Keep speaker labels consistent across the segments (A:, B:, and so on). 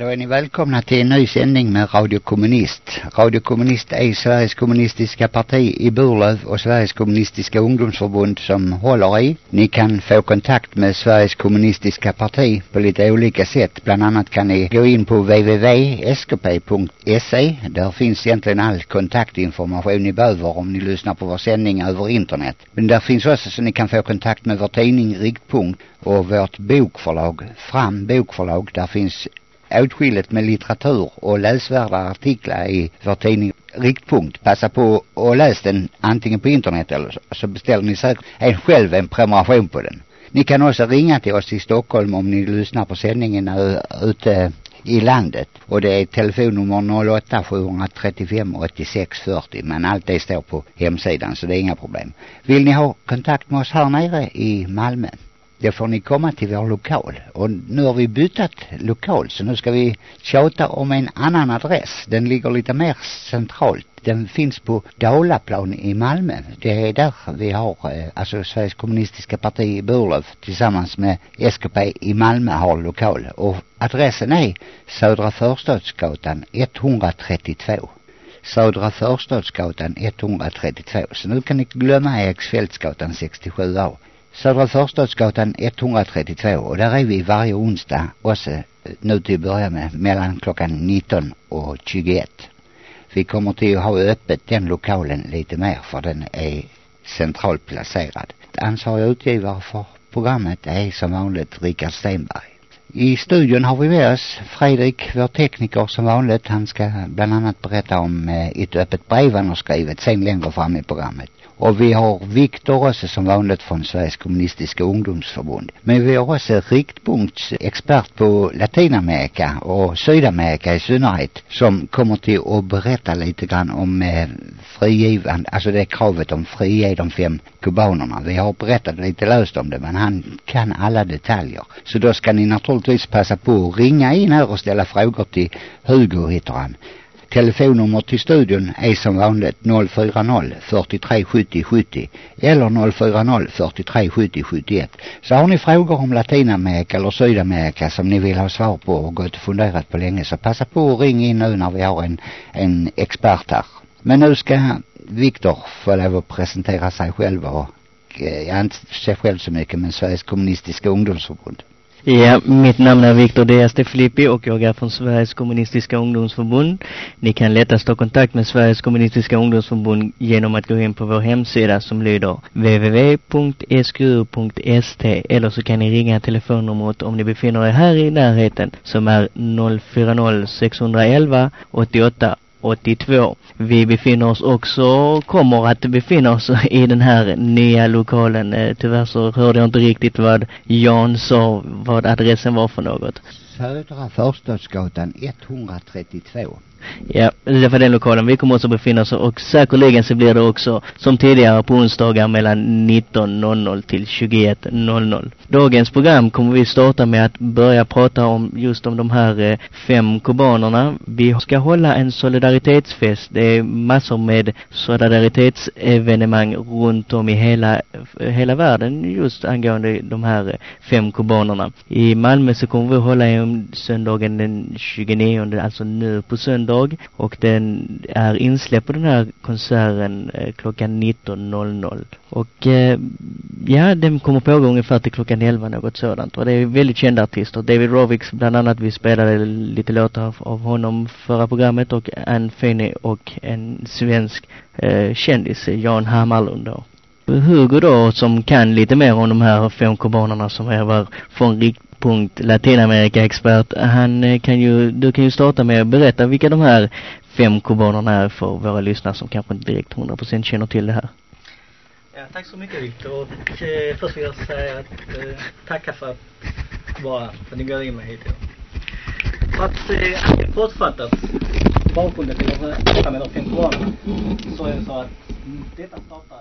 A: Då är ni välkomna till en ny sändning med Radio Kommunist. Radio Kommunist är Sveriges kommunistiska parti i Burlöv och Sveriges kommunistiska ungdomsförbund som håller i. Ni kan få kontakt med Sveriges kommunistiska parti på lite olika sätt. Bland annat kan ni gå in på www.skp.se. Där finns egentligen all kontaktinformation ni behöver om ni lyssnar på vår sändning över internet. Men där finns också så ni kan få kontakt med vår tidning Riktpunkt och vårt bokförlag, Fram bokförlag. Där finns åtskilligt med litteratur och läsvärda artiklar i vår tidning Riktpunkt. Passa på och läs den antingen på internet eller så beställer ni säkert en själv en prenumeration på den. Ni kan också ringa till oss i Stockholm om ni lyssnar på sändningen ute i landet. Och det är telefonnummer 08 735 86 40. Men allt det står på hemsidan så det är inga problem. Vill ni ha kontakt med oss här nere i Malmö? Då får ni komma till vår lokal. Och nu har vi bytt lokal så nu ska vi tjata om en annan adress. Den ligger lite mer centralt. Den finns på Dalaplan i Malmö. Det är där vi har, eh, alltså Sveriges kommunistiska parti i Burlöv tillsammans med SKP i Malmö har lokal. Och adressen är Södra Förstadsgatan 132. Södra Förstadsgatan 132. Så nu kan ni glömma Eriksfältsgatan 67A. Södra Förstadsgatan 132 och där är vi varje onsdag också øh, nu till att börja med mellan klockan 19 och 21. Vi kommer till att ha öppet den lokalen lite mer för den är centralt placerad. Ansvarig utgivare för programmet är som vanligt Rickard Stenberg. I studion har vi med oss Fredrik, vår tekniker som vanligt. Han ska bland annat berätta om øh, ett öppet brev han har skrivit sen längre fram i programmet. Och vi har Viktor också som vanligt från Sveriges kommunistiska ungdomsförbund. Men vi har också riktpunktsexpert på Latinamerika och Sydamerika i synnerhet som kommer till att berätta lite grann om eh, frigivande, alltså det kravet om frige de fem kubanerna. Vi har berättat lite löst om det men han kan alla detaljer. Så då ska ni naturligtvis passa på att ringa in här och ställa frågor till Hugo heter han. Telefonnummer till studion är som vanligt 040 43 70 70 eller 040 43 70 71. Så har ni frågor om Latinamerika eller Sydamerika som ni vill ha svar på och gått och funderat på länge så passa på att ringa in nu när vi har en, en expert här. Men nu ska Viktor få lov att presentera sig själv och eh, jag inte sig själv så mycket men Sveriges kommunistiska ungdomsförbund.
B: Ja, eh, mitt namn är Viktor Dias de Filippi och jag är från Sveriges kommunistiska ungdomsförbund. Ni kan lättast ta kontakt med Sveriges kommunistiska ungdomsförbund genom att gå in på vår hemsida som lyder www.sku.st eller så kan ni ringa telefonnumret om ni befinner er här i närheten som är 040 611 88 82. Vi befinner oss också, kommer att befinna oss i den här nya lokalen. Eh, tyvärr så hörde jag inte riktigt vad Jan sa, vad adressen var för något.
A: Södra Förstadsgatan 132.
B: Ja, det är för den lokalen vi kommer också befinna oss och säkerligen så blir det också som tidigare på onsdagar mellan 19.00 till 21.00. Dagens program kommer vi starta med att börja prata om just om de här eh, fem kubanerna. Vi ska hålla en solidaritetsfest. Det är massor med solidaritetsevenemang runt om i hela, eh, hela världen just angående de här eh, fem kubanerna. I Malmö så kommer vi hålla en söndagen den 29, alltså nu på söndag dag och den är insläppt på den här konserten eh, klockan 19.00. Och eh, ja, den kommer pågå ungefär till klockan 11 något sådant. Och det är väldigt kända artister. David Rovix bland annat, vi spelade lite låtar av, av honom förra programmet och Ann Finney och en svensk eh, kändis, Jan Hammarlund då. Hugo då som kan lite mer om de här fem kubanerna som är från rikt Latinamerika-expert. Han eh, kan ju, du kan ju starta med att berätta vilka de här fem kubanerna är för våra lyssnare som kanske inte direkt 100% känner till det här.
C: Ja, tack så mycket Viktor. Och eh, först vill jag säga att eh, tacka för att vara för att ni går in mig hit. För att eh, kortfattat bakgrunden till detta med de fem kubanerna så är det så att mm, detta startar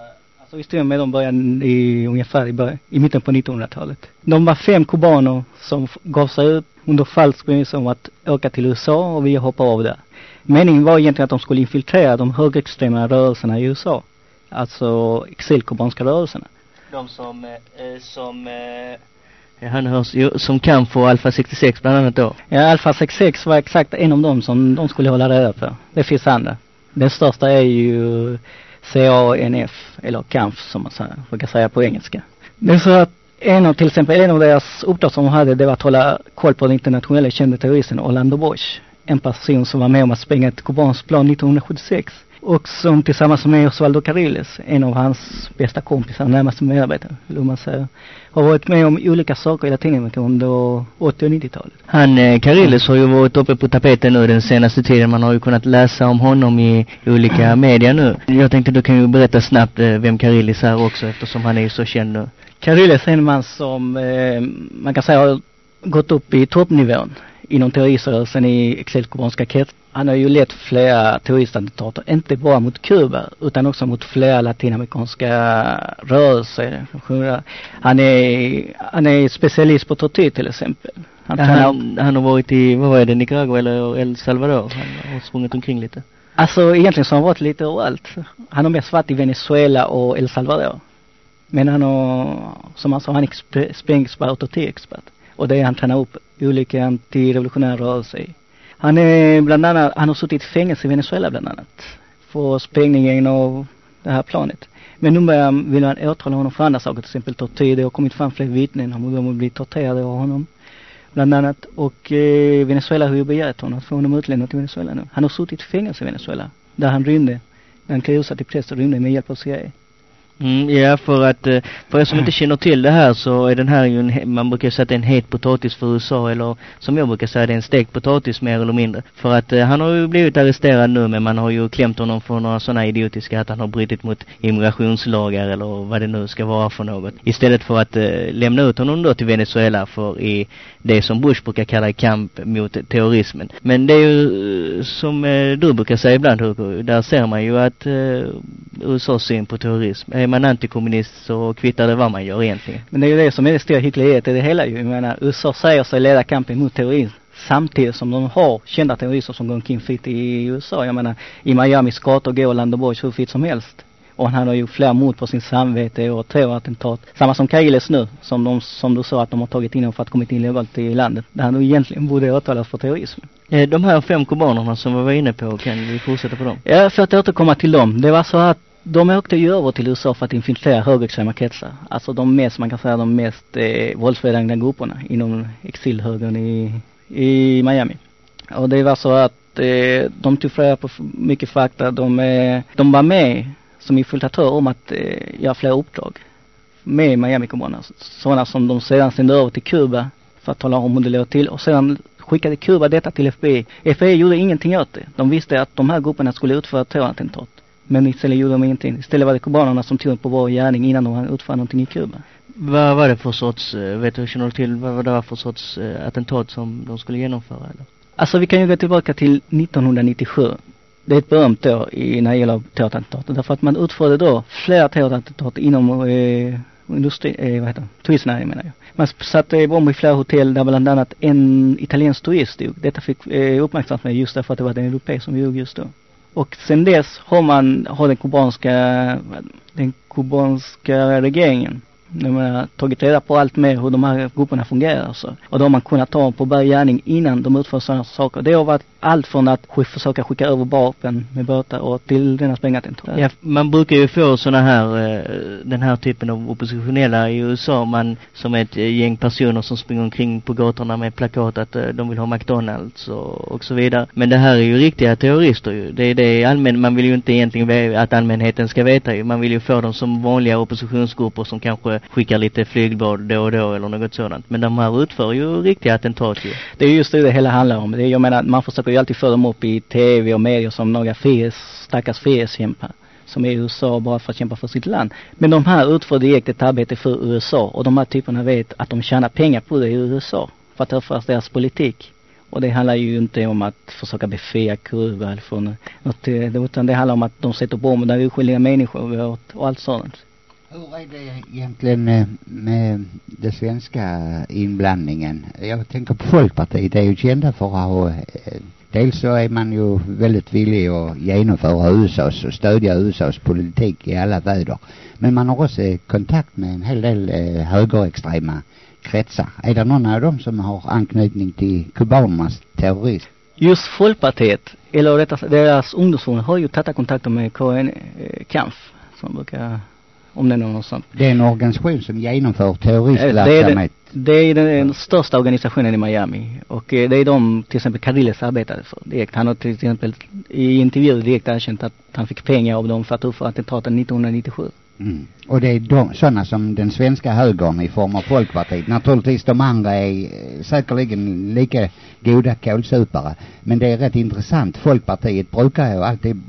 C: så historien med dem började i ungefär i, början, i mitten på 1900-talet. De var fem kubaner som gav sig ut under falsk bevis om att åka till USA och vi hoppar av där. Meningen var egentligen att de skulle infiltrera de högerextrema rörelserna i USA. Alltså exilkubanska rörelserna.
B: De som, eh, som eh, Han hörs ju som kamp för Alfa 66 bland annat då.
C: Ja, Alfa 66 var exakt en av dem som de skulle hålla reda på. Det finns andra. Den största är ju CANF, eller CANF som man säger, brukar säga på engelska. Det är så att en av, till exempel, en av deras uppdrag som de hade, det var att hålla koll på den internationella kände terroristen Orlando Bosch. En person som var med om att spränga ett kubanskt plan 1976. Och som tillsammans med Osvaldo Carilles, en av hans bästa kompisar, närmaste medarbetare, vill man säga, har varit med om olika saker i Latinamerika under 80 och 90-talet.
B: Han, eh, Carilles har ju varit uppe på tapeten nu den senaste tiden. Man har ju kunnat läsa om honom i, olika media nu. Jag tänkte du kan ju berätta snabbt eh, vem Carilles är också eftersom han är ju så känd nu.
C: Carilles är en man som eh, man kan säga har gått upp i toppnivån inom terroriströrelsen i exilkubanska kretsar. Han har ju lett flera terroristattentat, inte bara mot Kuba utan också mot flera latinamerikanska rörelser. Han är, han är specialist på tortyr till exempel.
B: Han, ja, han, han har varit i, vad var det, Nicaragua eller El Salvador? Han har sprungit omkring lite.
C: Alltså egentligen så har han varit lite överallt. Han har mest varit i Venezuela och El Salvador. Men han har, som han sa, han är sprängexpert och tortyrexpert. Och det är han tränar upp olika antirevolutionära rörelser i. Han är bland annat, han har suttit i fängelse i Venezuela bland annat. För sprängningen av det här planet. Men nu börjar, vill man åtala honom för andra saker, till exempel tortyr. Det har kommit fram fler vittnen om hur de har blivit torterade av honom. Bland annat. Och eh, Venezuela har ju begärt honom att få honom utlämnad till Venezuela nu. Han har suttit i fängelse i Venezuela. Där han rymde. När han klädde till präst och rymde med hjälp av CIA.
B: Mm, ja, för att eh, för er som inte känner till det här så är den här ju en, man brukar säga att det är en het potatis för USA eller som jag brukar säga det är en stekt potatis mer eller mindre. För att eh, han har ju blivit arresterad nu men man har ju klämt honom för några sådana idiotiska att han har brutit mot immigrationslagar eller vad det nu ska vara för något. Istället för att eh, lämna ut honom då till Venezuela för i det som Bush brukar kalla kamp mot terrorismen. Men det är ju eh, som eh, du brukar säga ibland Hugo, där ser man ju att eh, USAs syn på terrorism är man antikommunist så kvittar det vad man gör egentligen.
C: Men det är ju det som är det stora hyckleriet i det hela ju. Jag menar, USA säger sig leda kampen mot terrorism samtidigt som de har kända terrorister som går omkring fritt i USA. Jag menar, i Miamis gator går Boys hur fritt som helst. Och han har ju flera mord på sin samvete och terrorattentat. Samma som Kailes nu, som de, som du sa att de har tagit in för att kommit in illegalt i landet. Där han egentligen borde åtalas för terrorism.
B: Eh, de här fem kubanerna som vi var inne på, kan vi fortsätta på dem?
C: Ja, för att återkomma till dem. Det var så att de åkte ju över till USA för att infiltrera högerextrema kretsar. Alltså de mest, man kan säga de mest eh, våldsbejakande grupperna inom exilhögern i, i Miami. Och det var så att eh, de tog flera på mycket fakta. De, eh, de var med som infiltratörer om att eh, göra flera uppdrag med Miami-kommunerna. Sådana som de sedan sände över till Kuba för att tala om hur det låg till. Och sedan skickade Kuba detta till FBI. FBI gjorde ingenting åt det. De visste att de här grupperna skulle utföra terrorattentat. Men istället gjorde de ingenting. Istället var det kubanerna som tog på vår gärning innan de utförde någonting i Kuba.
B: Vad var det för sorts, eh, vet du, känner du till vad det var för sorts äh, attentat som de skulle genomföra eller?
C: Alltså vi kan ju gå tillbaka till 1997. Det är ett berömt år i, när det gäller terrorattentaten. Därför att man utförde då flera terrorattentat inom eh, industri, eh, vad heter det, turistnäringen menar jag. Man satte bomber i flera hotell där bland annat en italiensk turist dog. Detta fick eh, uppmärksamhet just därför att det var den europé som dog just då. Och sen dess har man, har den kubanska, den kubanska regeringen de har tagit reda på allt mer hur de här grupperna fungerar så. Och då har man kunnat ta dem på bärgärning innan de utför sådana saker. Det har varit allt från att försöka skicka över vapen med båtar och till denna sprängattentat.
B: Ja, man brukar ju få sådana här, eh, den här typen av oppositionella i USA. Man, som ett eh, gäng personer som springer omkring på gatorna med plakat att eh, de vill ha McDonalds och, och så vidare. Men det här är ju riktiga terrorister ju. Det är det allmän, man vill ju inte egentligen att allmänheten ska veta ju. Man vill ju få dem som vanliga oppositionsgrupper som kanske skickar lite flygblad då och då eller något sådant. Men de här utför ju riktiga attentat ju.
C: Det är just det det hela handlar om. Det är, jag menar, man försöker ju alltid föra dem upp i tv och medier som några frihets, stackars frihetskämpar som är i USA bara för att kämpa för sitt land. Men de här utför direkt ett arbete för USA och de här typerna vet att de tjänar pengar på det i USA för att överföra deras politik. Och det handlar ju inte om att försöka befria Kuba eller från något, eh, utan det handlar om att de sätter bomber där oskyldiga människor och, och allt sådant.
A: Hur är det egentligen med, den svenska inblandningen? Jag tänker på Folkpartiet, det är ju kända för att ha, eh, Dels så är man ju väldigt villig att genomföra USAs och stödja USAs politik i alla väder. Men man har också kontakt med en hel del eh, högerextrema kretsar. Är det någon av dem som har anknytning till kubanernas terrorism?
C: Just Folkpartiet, eller rättare sagt deras ungdomsförbund har ju tagit kontakter med KN eh, Kampf som brukar omnämna något sånt.
A: Det är en organisation som genomför
C: Eh, Det är,
A: terroristverksamhet.
C: den, det är den största organisationen i Miami och eh, det är de till exempel Carilles arbetade för direkt. Han har till exempel i intervjuer direkt erkänt att han fick pengar av dem för att utföra attentaten 1997.
A: Mm. Och det är de, sådana som den svenska högern i form av Folkpartiet. Naturligtvis de andra är eh, säkerligen lika goda kålsupare. Men det är rätt intressant. Folkpartiet brukar ju alltid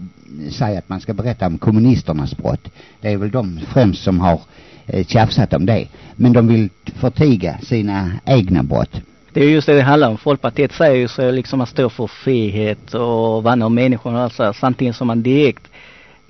A: säga att man ska berätta om kommunisternas brott. Det är väl de främst som har eh, tjafsat om det. Men de vill förtiga sina egna brott.
C: Det är just det det handlar om. Folkpartiet säger ju så liksom man står för frihet och värnar om människor och allt så här, samtidigt som man direkt,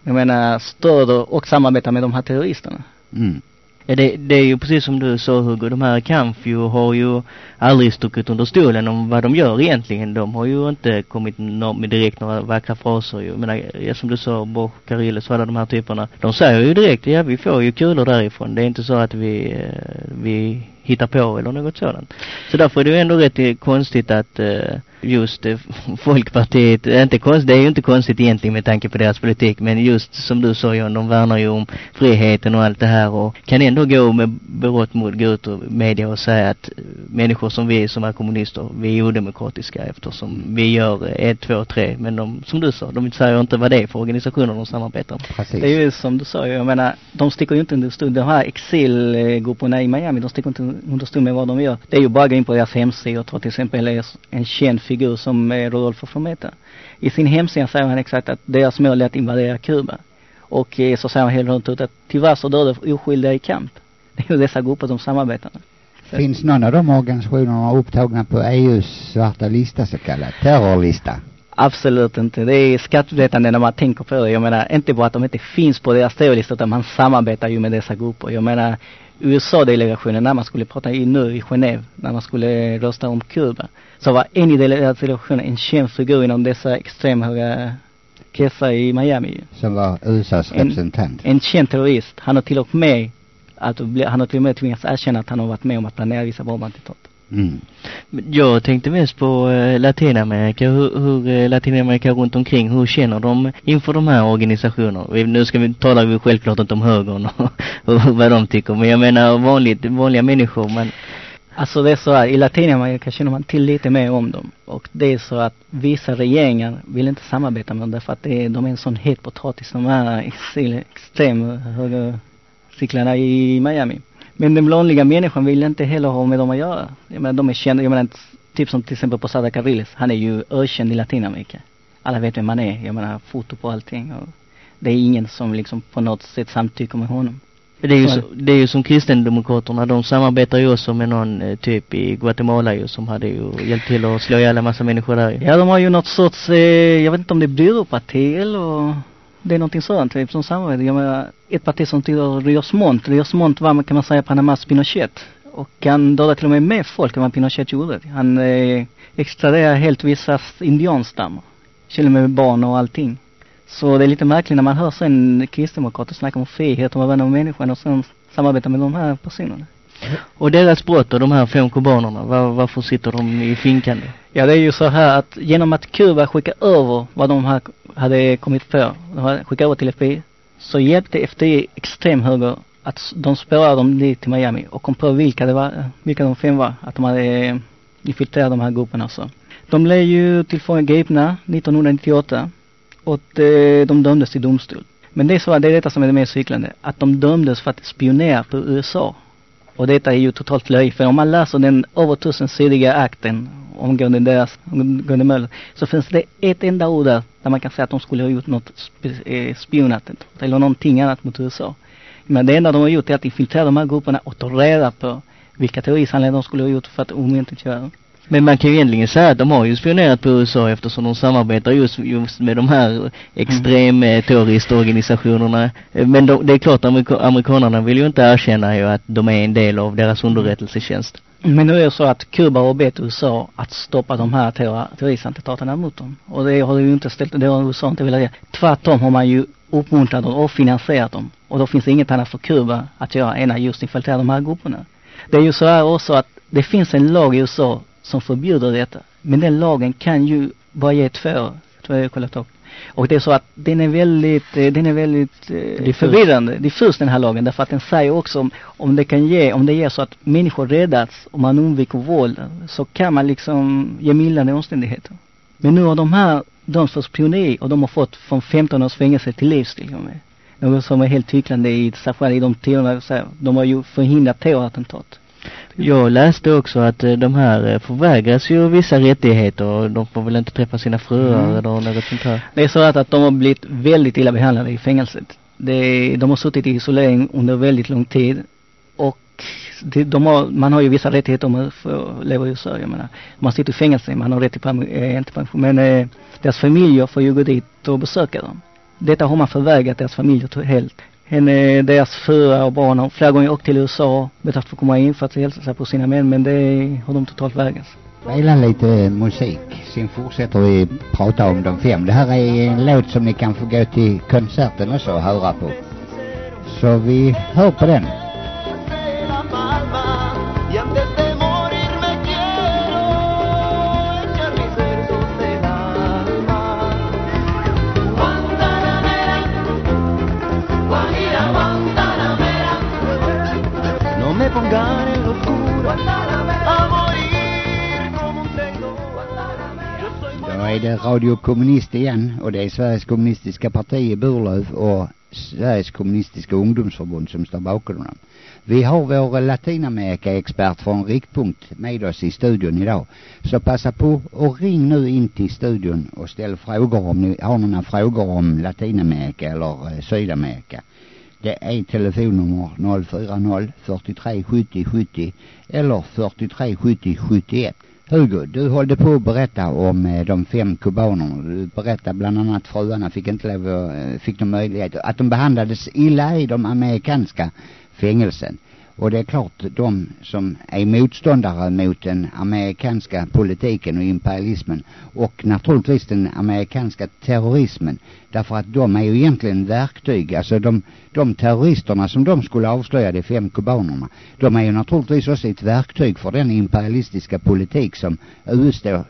C: jag menar, stöder och samarbetar med de här terroristerna.
A: Mm.
B: Ja, det, det är ju precis som du sa Hugo, de här Kampf ju har ju aldrig stuckit under stolen om vad de gör egentligen. De har ju inte kommit med direkt några vackra fraser ju. Jag menar, ja, som du sa, Bosch, Carilles och alla de här typerna. De säger ju direkt, ja vi får ju kulor därifrån. Det är inte så att vi, eh, vi hittar på eller något sådant. Så därför är det ju ändå rätt eh, konstigt att eh, just eh, Folkpartiet, inte konst, det är ju inte konstigt egentligen med tanke på deras politik, men just som du sa John, de värnar ju om friheten och allt det här och kan ändå gå med berått mod gå ut och media och säga att eh, människor som vi som är kommunister, vi är odemokratiska eftersom vi gör ett, två, tre, men de, som du sa, de säger inte vad det är för organisationer de samarbetar med.
A: Precis.
C: Det är ju som du sa, jag menar, de sticker ju inte under stol. De här exilgrupperna i Miami, de sticker inte under stol med vad de gör. Det är ju bara att gå in på deras hemsida och ta till exempel en känd figur som eh, Rodolfo Formeta. I sin hemsida säger han exakt att deras mål är att invadera Kuba. Och eh, så säger han helt ut att tyvärr så dör oskyldiga i kamp. Det är ju dessa grupper de samarbetar med.
A: Finns någon av de organisationerna upptagna på EUs svarta lista så kallad terrorlista?
C: Absolut inte. Det är skattvetande när man tänker på det. Jag menar, inte bara att de inte finns på deras terrorlista utan man samarbetar ju med dessa grupper. Jag menar, USA-delegationen när man skulle prata i nu i Genève, när man skulle rösta om Kuba, så var en i delegationen en känd figur inom dessa extremhöga kretsar i Miami.
A: Som var USAs
C: En-
A: representant.
C: En känd terrorist. Han har till och med att han har till och med tvingats erkänna att han har varit med om att planera vissa bombattentat.
A: Mm.
B: Jag tänkte mest på eh, Latinamerika, hur, hur eh, Latinamerika runt omkring, hur känner de inför de här organisationerna? Nu ska vi, talar vi självklart inte om högern och, och vad de tycker, men jag menar vanligt, vanliga människor, men
C: Alltså det är så här, i Latinamerika känner man till lite mer om dem. Och det är så att vissa regeringar vill inte samarbeta med dem därför att det är, de är en sån het potatis, de här exil, extrem högercyklarna i Miami. Men den vanliga människan vill inte heller ha med dem att göra. Jag menar de är kända, jag menar typ som till exempel Posada Carilles, han är ju ökänd i Latinamerika. Alla vet vem han är, jag menar foto på allting och det är ingen som liksom på något sätt samtycker med honom.
B: det är ju,
C: Så
B: så, det är ju som kristendemokraterna, de samarbetar ju också med någon eh, typ i Guatemala ju som hade ju hjälpt till att slå ihjäl en massa människor där ju.
C: Ja, de har ju något sorts, eh, jag vet inte om det är byråparti eller det är någonting sådant, typ som samarbete. Jag menar, ett parti som tillhör Rios Montt. Rios Montt var, kan man säga, Panamas Pinochet. Och han dödade till och med mer folk än vad Pinochet gjorde. Han eh, extraderade helt vissa indianstammar. Till och med barn och allting. Så det är lite märkligt när man hör sen kristdemokrater snacka om frihet och vara vänner med människan och sen samarbeta med de här personerna.
B: Och deras brott och de här fem kubanerna, var, varför sitter de i finkan då?
C: Ja, det är ju så här att genom att Kuba skickade över vad de här hade kommit på, de hade skickat över till FBI, så hjälpte FBI extremhöger att de spårade dem dit till Miami och kom på vilka det var, vilka de fem var, att de hade eh, infiltrerat de här grupperna så. De blev ju tillfångagripna 1998 och eh, de dömdes till domstol. Men det är så att det är detta som är det mest cyklande, att de dömdes för att spionera på USA. Och detta är ju totalt löjligt. För om man läser den över tusensidiga akten omgående deras, omgående målet, så finns det ett enda ord där, där man kan säga att de skulle ha gjort något sp- eh, spionattentat eller någonting annat mot USA. Men det enda de har gjort är att infiltrera de här grupperna och ta reda på vilka terroristhandlingar de skulle ha gjort för att omintetgöra dem.
B: Men man kan ju egentligen säga att de har ju spionerat på USA eftersom de samarbetar just, just med de här extremterroristorganisationerna. terroristorganisationerna. Men de, det är klart, amerika amerikanerna vill ju inte erkänna ju att de är en del av deras underrättelsetjänst.
C: Men nu är det så att Kuba har bett USA att stoppa de här terror- terroristattentaten mot dem. Och det har ju inte ställt, det har USA inte velat göra. Tvärtom har man ju uppmuntrat dem och finansierat dem. Och då finns det inget annat för Kuba att göra än att just infiltrera de här grupperna. Det är ju så här också att det finns en lag i USA som förbjuder detta. Men den lagen kan ju bara ge två år, tror jag kollat upp. Och det är så att den är väldigt, eh, den är väldigt eh, förvirrande, diffus den här lagen. Därför att den säger också om, om det kan ge, om det ger så att människor räddas och man undviker våld så kan man liksom ge mildrande omständigheter. Men nu har de här dömts för spioneri och de har fått från 15 års fängelse till livstid med. Något som är helt hycklande i, särskilt i de tiderna, de har ju förhindrat terrorattentat.
B: Jag läste också att eh, de här eh, förvägras ju vissa rättigheter och de får väl inte träffa sina fruar mm. eller något sånt här.
C: Det är så att, att de har blivit väldigt illa behandlade i fängelset. Det, de har suttit i isolering under väldigt lång tid och det, de har, man har ju vissa rättigheter om man får leva i USA. Jag menar, man sitter i fängelse, man har rätt till pension, äh, inte pension, men äh, deras familjer får ju gå dit och besöka dem. Detta har man förvägrat deras familjer helt henne, eh, deras fruar och barn har flera gånger åkt till USA betalt för att komma in för att hälsa på sina män men det har de totalt vägrats.
A: Spela lite musik, sen fortsätter vi prata om de fem. Det här är en låt som ni kan få gå till konserten också och höra på. Så vi hör på den. Är det Radio Kommunist igen och det är Sveriges kommunistiska parti i Burlöv och Sveriges kommunistiska ungdomsförbund som står bakom dem. Vi har vår Latinamerika-expert från Riktpunkt med oss i studion idag. Så passa på och ring nu in till studion och ställ frågor om ni har några frågor om Latinamerika eller eh, Sydamerika. Det är telefonnummer 040 43 70 70 eller 43 70 71. Hugo, du hållde på att berätta om eh, de fem kubanerna. Du berättade bland annat fruarna fick inte lov eh, fick de möjlighet att de behandlades illa i de amerikanska fängelsen. Och det är klart, de som är motståndare mot den amerikanska politiken och imperialismen och naturligtvis den amerikanska terrorismen. Därför att de är ju egentligen verktyg, alltså de, de terroristerna som de skulle avslöja, de fem kubanerna, de är ju naturligtvis också ett verktyg för den imperialistiska politik som USA,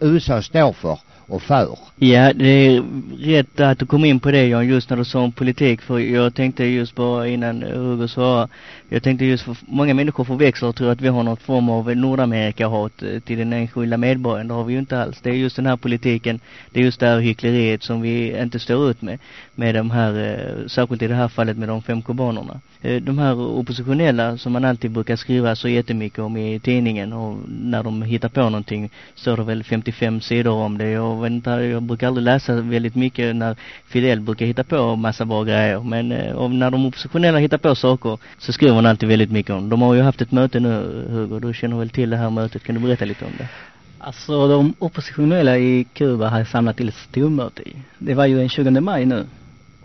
A: USA står för och för.
B: Ja, det är rätt att du kom in på det Jan, just när du sa om politik. För jag tänkte just bara innan Hugo svarade. Jag tänkte just för många människor förväxlar och tror att vi har något form av Nordamerika-hat eh, till den enskilda medborgaren. Det har vi ju inte alls. Det är just den här politiken, det är just det här hyckleriet som vi inte står ut med. Med de här, eh, särskilt i det här fallet med de fem kubanerna. Eh, de här oppositionella som man alltid brukar skriva så jättemycket om i tidningen och när de hittar på någonting är det väl 55 sidor om det. Jag vet inte, jag brukar aldrig läsa väldigt mycket när Fidel brukar hitta på massa bra grejer. Men eh, och när de oppositionella hittar på saker så skriver man alltid väldigt mycket om. De har ju haft ett möte nu, Hugo. Du känner väl till det här mötet. Kan du berätta lite om det?
C: Alltså de oppositionella i Kuba har samlat till ett stormöte. Det var ju den 20 maj nu.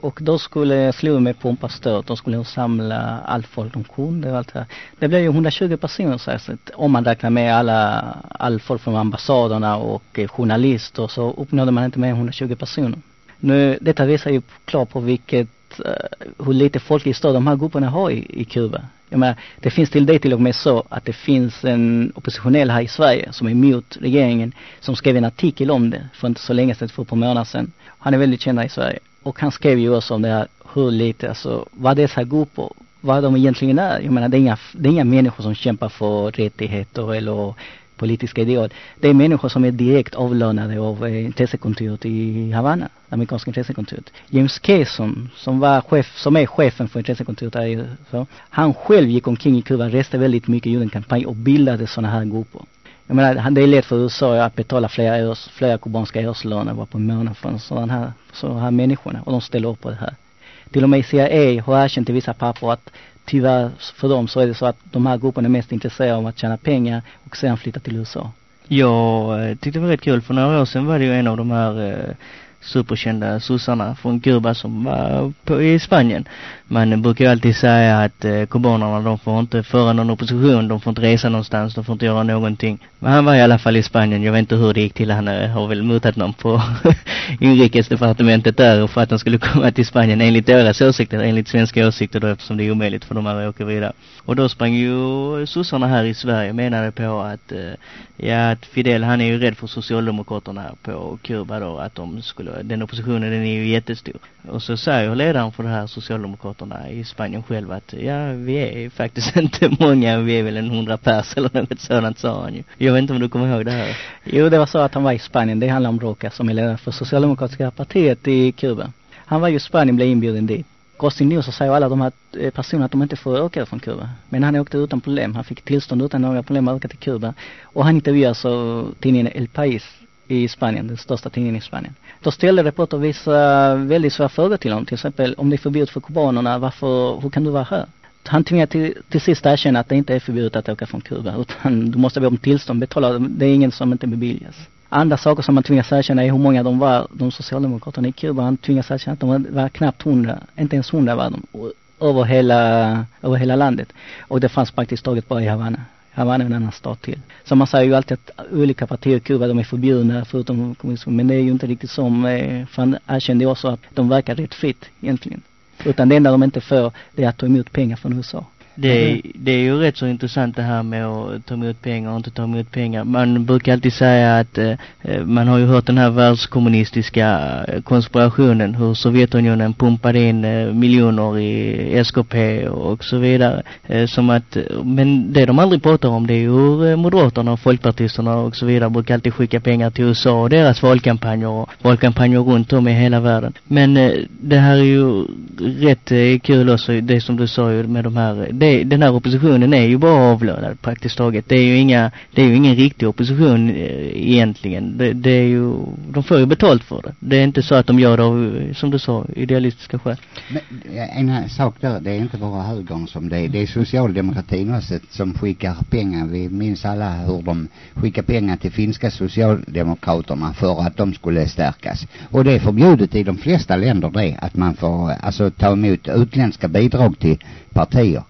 C: Och då skulle Slovenien med pumpa stöd. De skulle samla allt folk de kunde och allt det här. Det blev ju 120 personer särskilt. Om man räknar med alla, all folk från ambassaderna och eh, journalister så uppnådde man inte mer än 120 personer. Nu, detta visar ju klart på vilket, eh, hur lite folkligt stöd de här grupperna har i, i Kuba. Jag menar, det finns till det till och med så att det finns en oppositionell här i Sverige som är emot regeringen som skrev en artikel om det för inte så länge sedan, för på månader sedan. Han är väldigt känd här i Sverige. Och han skrev ju också om det här, hur lite, alltså vad dessa grupper, vad de egentligen är. Jag menar det är inga, det är inga människor som kämpar för rättigheter eller politiska ideal. Det är människor som är direkt avlönade av eh, intressekontoret i Havanna, amerikanska intressekontoret. James Kesson, som var chef, som är chefen för intressekontoret där så, han själv gick omkring i Kuba, reste väldigt mycket, gjorde en kampanj och bildade sådana här grupper. Jag menar, det är lätt för USA att betala flera, års, flera kubanska årslöner bara på en månad för sådana här, sådana här människorna. Och de ställer upp på det här. Till och med CIA har erkänt i vissa papper att tyvärr för dem så är det så att de här grupperna är mest intresserade av att tjäna pengar och sedan flytta till USA.
B: Jag eh, tyckte det var rätt kul för några år sedan var det ju en av de här eh, superkända sossarna från Kuba som var på, i Spanien. Man brukar ju alltid säga att eh, kubanerna de får inte föra någon opposition, de får inte resa någonstans, de får inte göra någonting. Men han var i alla fall i Spanien, jag vet inte hur det gick till, han eh, har väl mutat någon på inrikesdepartementet där för att han skulle komma till Spanien enligt deras åsikter, enligt svenska åsikter då eftersom det är omöjligt för dem att åka vidare. Och då sprang ju sossarna här i Sverige menade på att, eh, ja att Fidel han är ju rädd för socialdemokraterna på Kuba då, att de skulle, den oppositionen den är ju jättestor. Och så säger ledaren för det här socialdemokraterna i Spanien själv att ja, vi är faktiskt inte många, vi är väl en hundra pers eller något sådant sa han ju. Jag vet inte om du kommer ihåg det här?
C: Jo, det var så att han var i Spanien. Det handlar om Roca som är ledare för socialdemokratiska partiet i Kuba. Han var ju i Spanien, blev inbjuden dit. Crossing News så säger alla de här eh, personerna att de inte får åka från Kuba. Men han åkte utan problem. Han fick tillstånd utan några problem att åka till Kuba. Och han intervjuas av tidningen El País i Spanien, den största tidningen i Spanien. Då ställde reporter vissa eh, väldigt svåra frågor till honom. Till exempel om det är förbjudet för kubanerna, varför, hur kan du vara här? Han tvingar till, till sist erkänna att det inte är förbjudet att åka från Kuba utan du måste be om tillstånd, betala, det är ingen som inte beviljas. Andra saker som man tvingas erkänna är hur många de var, de socialdemokraterna i Kuba. Han tvingas erkänna att de var, var knappt hundra, inte ens hundra var de, över hela, över hela landet. Och det fanns praktiskt taget bara i Havanna. Havanna är en annan stat till. Så man säger ju alltid att olika partier i Kuba, de är förbjudna förutom kommunismen. Men det är ju inte riktigt som eh, för han erkände också att de verkar rätt fritt egentligen. Utan det enda de inte får, det är att ta emot pengar från USA.
B: Det, är, det är ju rätt så intressant det här med att ta emot pengar och inte ta emot pengar. Man brukar alltid säga att eh, man har ju hört den här världskommunistiska konspirationen hur Sovjetunionen pumpade in eh, miljoner i SKP och så vidare. Eh, som att, men det de aldrig pratar om det är ju hur Moderaterna och Folkpartisterna och så vidare brukar alltid skicka pengar till USA och deras valkampanjer och valkampanjer runt om i hela världen. Men eh, det här är ju rätt eh, kul också, det som du sa ju med de här det, den här oppositionen är ju bara avlönad praktiskt taget. Det är ju inga, det är ju ingen riktig opposition eh, egentligen. Det, det är ju, de får ju betalt för det. Det är inte så att de gör det av, eh, som du sa, idealistiska skäl.
A: Men en sak där, det är inte bara högern som det är. Det är socialdemokratin också som skickar pengar. Vi minns alla hur de skickar pengar till finska socialdemokraterna för att de skulle stärkas. Och det är förbjudet i de flesta länder det, att man får alltså ta emot utländska bidrag till partier.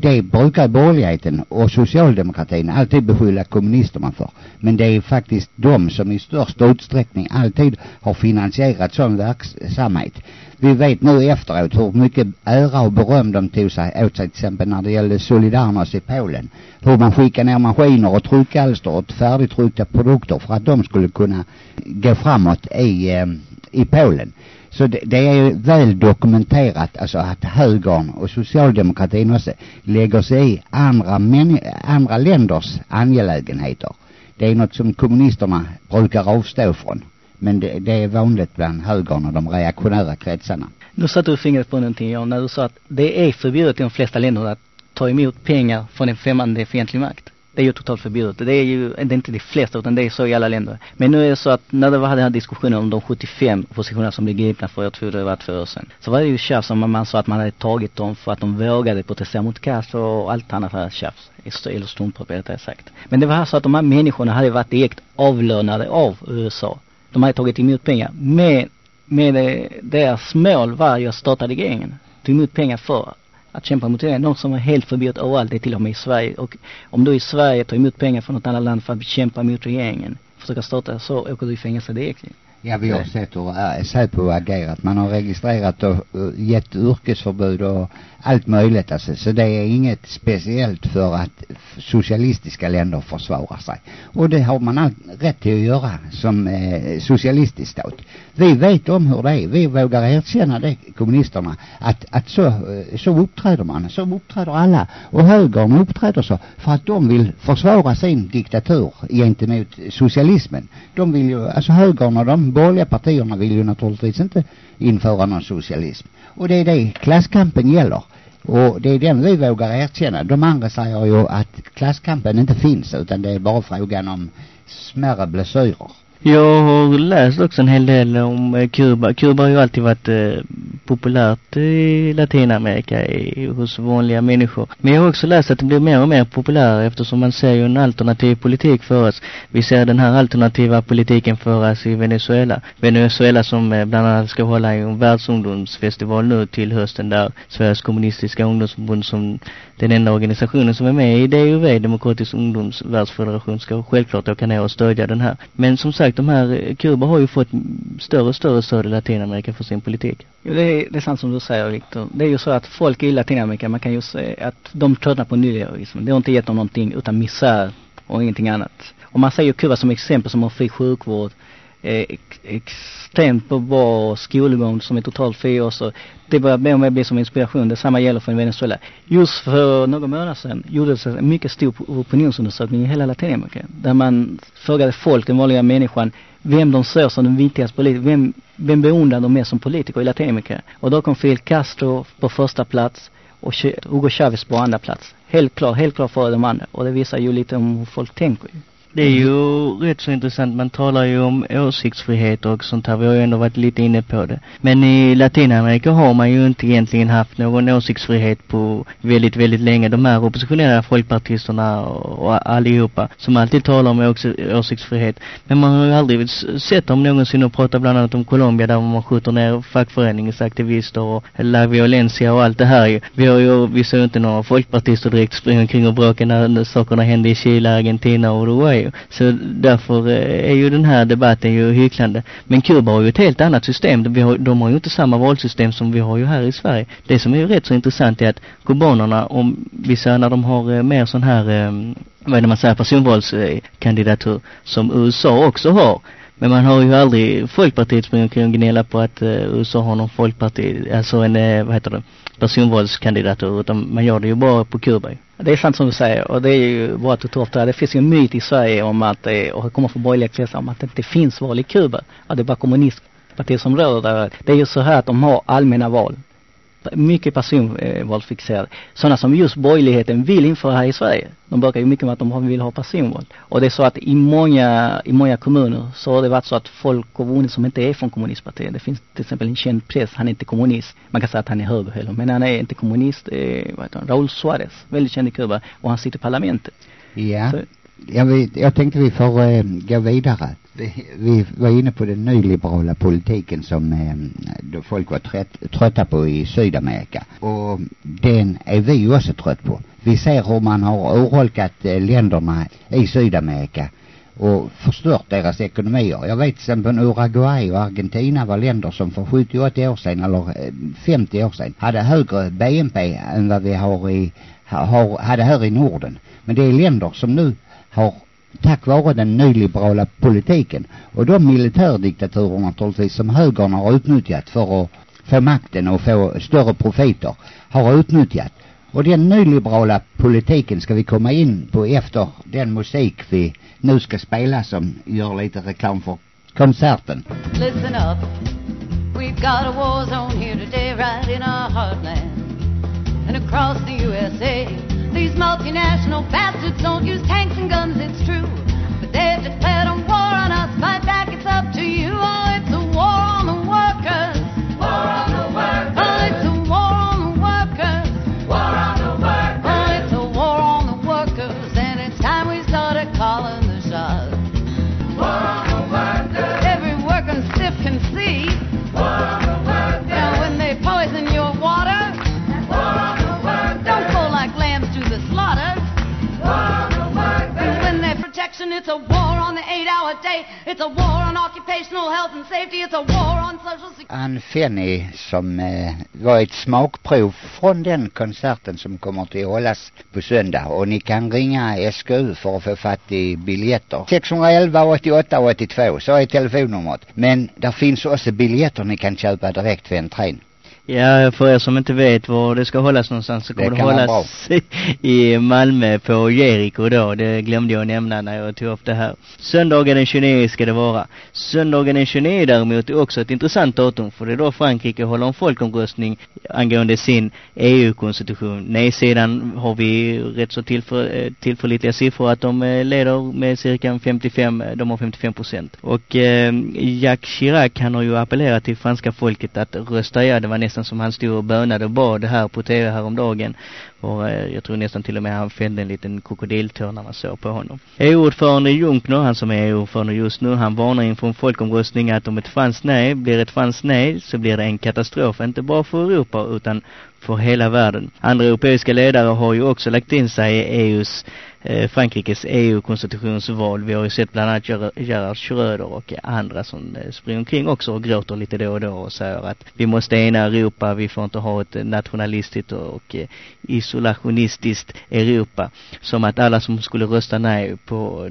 A: Det brukar borgerligheten och socialdemokratin alltid beskylla kommunisterna för. Men det är faktiskt de som i störst utsträckning alltid har finansierat sån verksamhet. Vi vet nu efteråt hur mycket ära och beröm de tog sig åt sig till exempel när det gällde Solidarnos i Polen. Hur man skickade ner maskiner och tryckalster och färdigtryckta produkter för att de skulle kunna gå framåt i, eh, i Polen. Så det, det är ju väl dokumenterat alltså att högern och socialdemokratin också lägger sig i andra, män, andra länders angelägenheter. Det är något som kommunisterna brukar avstå från. Men det, det är vanligt bland högern och de reaktionära kretsarna.
C: Nu satte du fingret på någonting, Jan, när du sa att det är förbjudet i de flesta länder att ta emot pengar från en främmande fientlig makt. Det är ju totalt förbjudet. Det är ju det är inte de flesta utan det är så i alla länder. Men nu är det så att när det var den här diskussionen om de 75 positionerna som blev gripna för, jag tror det var två år sedan. Så var det ju tjafs om man sa att man hade tagit dem för att de vågade protestera mot Castro och allt annat här tjafs. Eller strumpor rättare sagt. Men det var så att de här människorna hade varit direkt avlönade av USA. De hade tagit emot pengar. Men med eh, deras mål var ju att starta regeringen. Tog emot pengar för att kämpa mot det. Något som är helt förbjudet överallt, det är till och med i Sverige. Och om du i Sverige tar emot pengar från något annat land för att kämpa mot regeringen, försöka starta, så åker du i fängelse direkt.
A: Ja, vi har sett hur Säpo agerat. Man har registrerat och uh, gett yrkesförbud och allt möjligt alltså. Så det är inget speciellt för att socialistiska länder försvarar sig. Och det har man all rätt till att göra som eh, socialistisk stat. Vi vet om hur det är. Vi vågar erkänna det, kommunisterna. Att, att så, eh, så uppträder man. Så uppträder alla. Och högern uppträder så för att de vill försvara sin diktatur gentemot socialismen. De vill ju, alltså högern och de borgerliga partierna vill ju naturligtvis inte införa någon socialism. Och det är det klasskampen gäller. Och det är den vi vågar erkänna. De andra säger ju att klasskampen inte finns utan det är bara frågan om smärre blessyrer.
B: Jag har läst också en hel del om eh, Kuba. Kuba har ju alltid varit eh, populärt i Latinamerika i, hos vanliga människor. Men jag har också läst att det blir mer och mer populärt eftersom man ser ju en alternativ politik för oss. Vi ser den här alternativa politiken föras i Venezuela. Venezuela som eh, bland annat ska hålla en världsungdomsfestival nu till hösten där Sveriges kommunistiska ungdomsförbund som den enda organisationen som är med i DUV, Demokratisk ungdomsvärldsfederation, ska självklart åka ner och stödja den här. Men som sagt, de här, eh, Kuba har ju fått större och större stöd i Latinamerika för sin politik.
C: Jo, det är, det är sant som du säger Viktor. Det är ju så att folk i Latinamerika, man kan ju säga att de tröttnar på nyliberalism. Det har inte gett dem någonting utan misär och ingenting annat. Och man säger ju Kuba som exempel som har fri sjukvård, Eh, ex extremt bra skolgång som är totalt fyra och så. Det börjar mer och mer bli som inspiration. Detsamma gäller för Venezuela. Just för några månader sedan gjordes en mycket stor opinionsundersökning i hela Latinamerika. Där man frågade folk, den vanliga människan, vem de ser som den viktigaste politikern, vem, vem beundrar de mest som politiker i Latinamerika. Och då kom Fidel Castro på första plats och Hugo Chavez på andra plats. Helt klart, helt klart före de andra. Och det visar ju lite om hur folk tänker ju.
B: Det är ju rätt så intressant. Man talar ju om åsiktsfrihet och sånt här. Vi har ju ändå varit lite inne på det. Men i Latinamerika har man ju inte egentligen haft någon åsiktsfrihet på väldigt, väldigt länge. De här oppositionella folkpartisterna och allihopa som alltid talar om åsiktsfrihet. Men man har ju aldrig sett dem någonsin och pratar bland annat om Colombia där man skjuter ner fackföreningsaktivister och La Violencia och allt det här ju. Vi har ju, vi ser ju inte några folkpartister direkt springa omkring och bråka när sakerna hände i Chile, Argentina och Uruguay ju. Så därför eh, är ju den här debatten ju hycklande. Men Kuba har ju ett helt annat system. Vi har, de har ju inte samma valsystem som vi har ju här i Sverige. Det som är ju rätt så intressant är att kubanerna, om vi säger när de har eh, mer sån här, eh, vad är det man säger, personvalskandidatur som USA också har. Men man har ju aldrig Folkpartiet springer omkring och gnälla på att USA har någon folkparti, alltså en, vad heter det, personvalskandidatur utan man gör det ju bara på Kuba.
C: Det är sant som du säger och det är ju bra att du tar upp det här. Det finns ju en myt i Sverige om att, eh, och det kommer från borgerliga kretsar om att det inte finns val i Kuba. Att det är bara kommunistpartiet som råder där. Det är ju så här att de har allmänna val mycket personvalsfixerade. Sådana som just borgerligheten vill införa här i Sverige. De börjar ju mycket med att de vill ha personval. Och det är så att i många, i många kommuner så har det varit så att folk har vunnit som inte är från kommunistpartiet. Det finns till exempel en känd press, han är inte kommunist. Man kan säga att han är höger heller, men han är inte kommunist. Eh, vad heter han? Raúl Suarez, väldigt känd i Kuba. Och han sitter i parlamentet.
A: Ja. Så, jag, vet, jag tänkte vi får äh, gå vidare. Vi var inne på den nyliberala politiken som äh, folk var trött, trötta på i Sydamerika. Och den är vi också trött på. Vi ser hur man har urholkat äh, länderna i Sydamerika och förstört deras ekonomier. Jag vet till exempel Uruguay och Argentina var länder som för 70-80 år sedan eller 50 år sedan hade högre BNP än vad vi har i, har, hade här i Norden. Men det är länder som nu har tack vare den nyliberala politiken och de militärdiktaturer naturligtvis som högern har utnyttjat för att få makten och få större profiter har utnyttjat. Och den nyliberala politiken ska vi komma in på efter den musik vi nu ska spela som gör lite reklam för konserten. Listen up. We've got a war zone here today right in our heartland and across the USA. These multinational bastards don't use tanks and guns, it's true. But they've declared a war on us. Fight Ann Fenny som eh, var ett smakprov från den konserten som kommer till hållas på söndag. Och ni kan ringa SKU för att få fatt i biljetter. 611 88 82 så är telefonnumret. Men där finns också biljetter ni kan köpa direkt vid entrén.
B: Ja, för er som inte vet var det ska hållas någonstans så kommer
A: Det
B: det, hållas i Malmö på Jericho då. Det glömde jag nämna när jag tog upp det här. Söndagen den 29 ska det vara. Söndagen den 29 däremot är också ett intressant datum för det är då Frankrike håller en folkomröstning angående sin EU-konstitution. Nej-sidan har vi rätt så tillför, eh, tillförlitliga siffror att de eh, leder med cirka 55, eh, de har 55 procent. Och eh, Jacques Chirac han har ju appellerat till franska folket att rösta ja. Det var nästan som han stod och bönade och bad här på tv häromdagen. Och eh, jag tror nästan till och med han fällde en liten krokodiltår när man såg på honom. EU-ordförande Junkner, han som är EU-ordförande just nu, han varnar inför en folkomröstning att om ett franskt nej blir ett franskt nej så blir det en katastrof, inte bara för Europa utan för hela världen. Andra europeiska ledare har ju också lagt in sig i EUs Eh, Frankrikes EU-konstitutionsval. Vi har ju sett bland annat Ger Gerhard Schröder och andra som eh, springer omkring också och gråter lite då och då och säger att vi måste ena Europa, vi får inte ha ett eh, nationalistiskt och, eh, isolationistiskt Europa. Som att alla som skulle rösta nej på,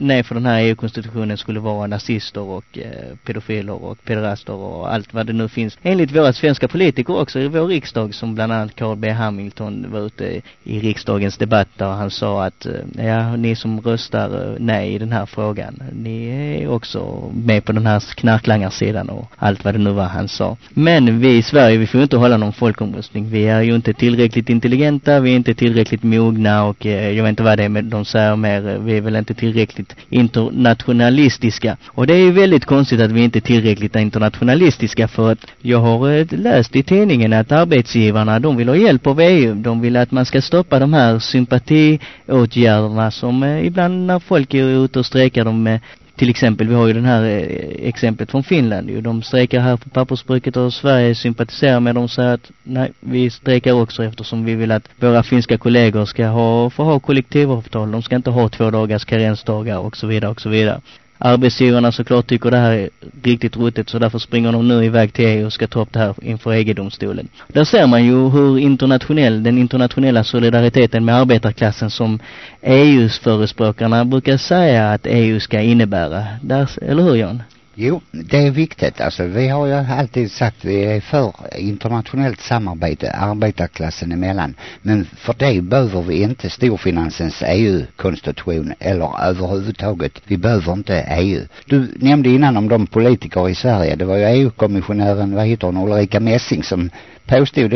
B: nej för den här EU-konstitutionen skulle vara nazister och eh, pedofiler och pederaster och allt vad det nu finns. Enligt våra svenska politiker också i vår riksdag som bland annat Carl B Hamilton var ute i riksdagens debatt där han sa att Eh, ja, ni som röstar eh, nej i den här frågan, ni är också med på den här knarklangarsidan och allt vad det nu var han sa. Men vi i Sverige, vi får inte hålla någon folkomröstning. Vi är ju inte tillräckligt intelligenta, vi är inte tillräckligt mogna och eh, jag vet inte vad det är med de säger mer, eh, vi är väl inte tillräckligt internationalistiska. Och det är ju väldigt konstigt att vi inte är tillräckligt internationalistiska för att jag har eh, läst i tidningen att arbetsgivarna, de vill ha hjälp av EU. De vill att man ska stoppa de här sympatiåtgärderna åtgärderna som eh, ibland när folk är ute och strejkar de eh, till exempel, vi har ju den här eh, exemplet från Finland ju. De strejkar här på pappersbruket och Sverige sympatiserar med dem och säger att nej, vi strejkar också eftersom vi vill att våra finska kollegor ska ha, få ha kollektivavtal. De ska inte ha två dagars karensdagar och så vidare och så vidare arbetsgivarna såklart tycker det här är riktigt ruttet så därför springer de nu iväg till EU och ska ta upp det här inför EG-domstolen. Där ser man ju hur internationell, den internationella solidariteten med arbetarklassen som EUs förespråkarna brukar säga att EU ska innebära. Där, eller hur Jan?
A: Jo, det är viktigt. Alltså vi har ju alltid sagt att vi är för internationellt samarbete arbetarklassen emellan. Men för det behöver vi inte storfinansens EU-konstitution eller överhuvudtaget. Vi behöver inte EU. Du nämnde innan om de politiker i Sverige. Det var ju EU-kommissionären, vad heter hon, Ulrika Messing som påstod